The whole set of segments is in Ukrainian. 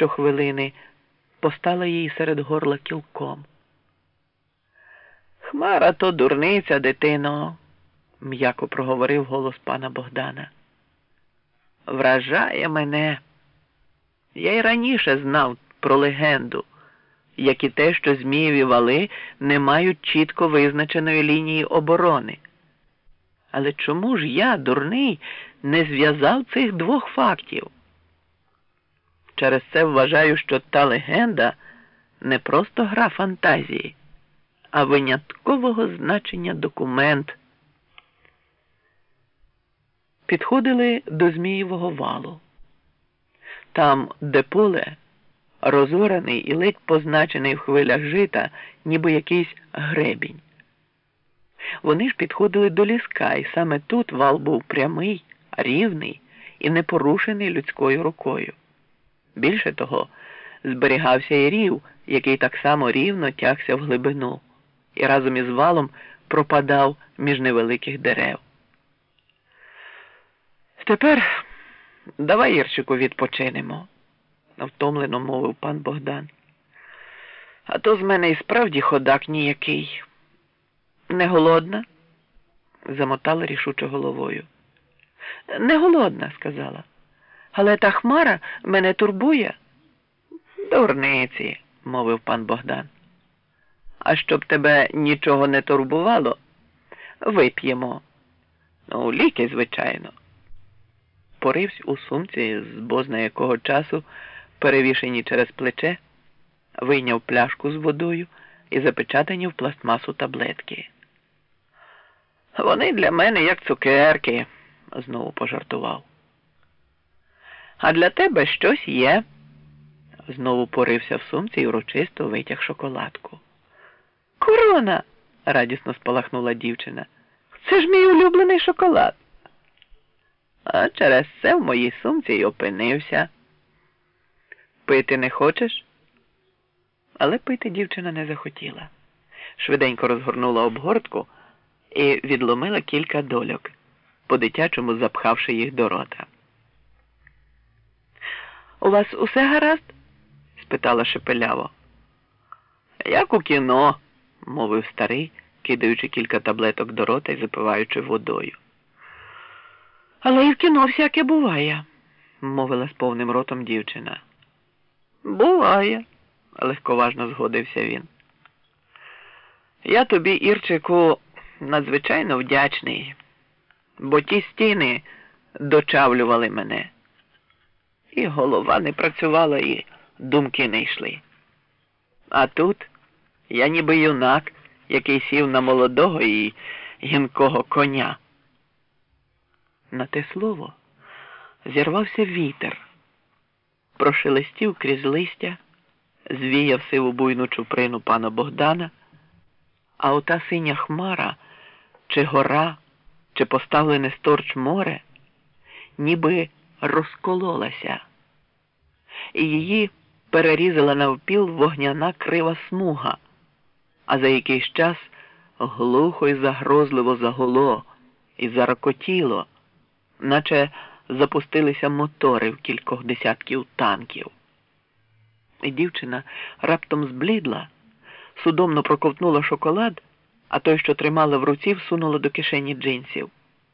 щохвилини постала їй серед горла кілком. Хмара то дурниця, дитино, м'яко проговорив голос пана Богдана. Вражає мене. Я й раніше знав про легенду, як і те, що Змієві вали не мають чітко визначеної лінії оборони. Але чому ж я, дурний, не зв'язав цих двох фактів? Через це вважаю, що та легенда не просто гра фантазії, а виняткового значення документ. Підходили до Змієвого валу. Там, де поле, розорений і ледь позначений в хвилях жита, ніби якийсь гребінь. Вони ж підходили до ліска, і саме тут вал був прямий, рівний і не порушений людською рукою. Більше того, зберігався і рів, який так само рівно тягся в глибину, і разом із валом пропадав між невеликих дерев. Тепер давай, Ірчику, відпочинемо, втомлено мовив пан Богдан. А то з мене і справді ходак ніякий. Не голодна? замотала рішуче головою. Не голодна, сказала. Але та хмара мене турбує. Дурниці, мовив пан Богдан. А щоб тебе нічого не турбувало, вип'ємо. Ну, ліки, звичайно. Поривсь у сумці з бозна якого часу, перевішені через плече, вийняв пляшку з водою і запечатані в пластмасу таблетки. Вони для мене як цукерки, знову пожартував. А для тебе щось є. Знову порився в сумці і урочисто витяг шоколадку. Корона, радісно спалахнула дівчина. Це ж мій улюблений шоколад. А через це в моїй сумці й опинився. Пити не хочеш? Але пити дівчина не захотіла. Швиденько розгорнула обгортку і відломила кілька дольок, по дитячому запхавши їх до рота. У вас усе гаразд? спитала шепеляво. Як у кіно, мовив старий, кидаючи кілька таблеток до рота і запиваючи водою. Але і в кіно всяке буває, мовила з повним ротом дівчина. Буває, легковажно згодився він. Я тобі, Ірчику, надзвичайно вдячний, бо ті стіни дочавлювали мене. І голова не працювала, і думки не йшли. А тут я ніби юнак, який сів на молодого і гінкого коня. На те слово зірвався вітер, прошелестів крізь листя, звіяв сиву буйну чуприну пана Богдана, а ота синя хмара, чи гора, чи поставлене сторч море, ніби розкололася, і її перерізала навпіл вогняна крива смуга, а за якийсь час глухо і загрозливо загуло і зарокотіло, наче запустилися мотори в кількох десятків танків. І дівчина раптом зблідла, судомно проковтнула шоколад, а той, що тримала в руці, всунула до кишені джинсів.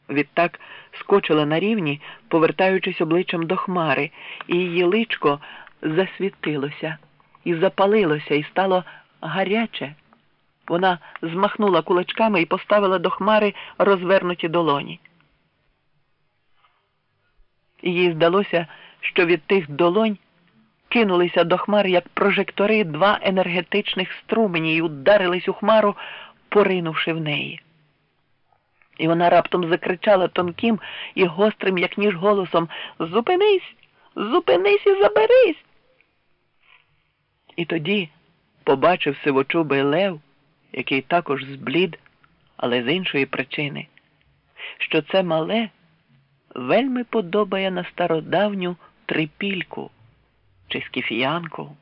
Відтак скочила на рівні, повертаючись обличчям до хмари, і її личко засвітилося і запалилося, і стало гаряче. Вона змахнула кулачками і поставила до хмари розвернуті долоні. Їй здалося, що від тих долонь кинулися до хмар, як прожектори, два енергетичних струмені і ударились у хмару, поринувши в неї. І вона раптом закричала тонким і гострим, як ніж голосом Зупинись, зупинись і заберись. І тоді побачив сивочубий лев, який також зблід, але з іншої причини, що це мале вельми подобає на стародавню трипільку, чи скіфіянку,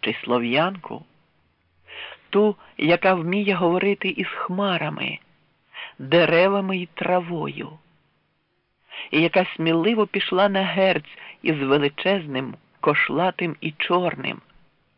чи слов'янку, ту, яка вміє говорити із хмарами деревами й травою, і яка сміливо пішла на герць із величезним кошлатим і чорним.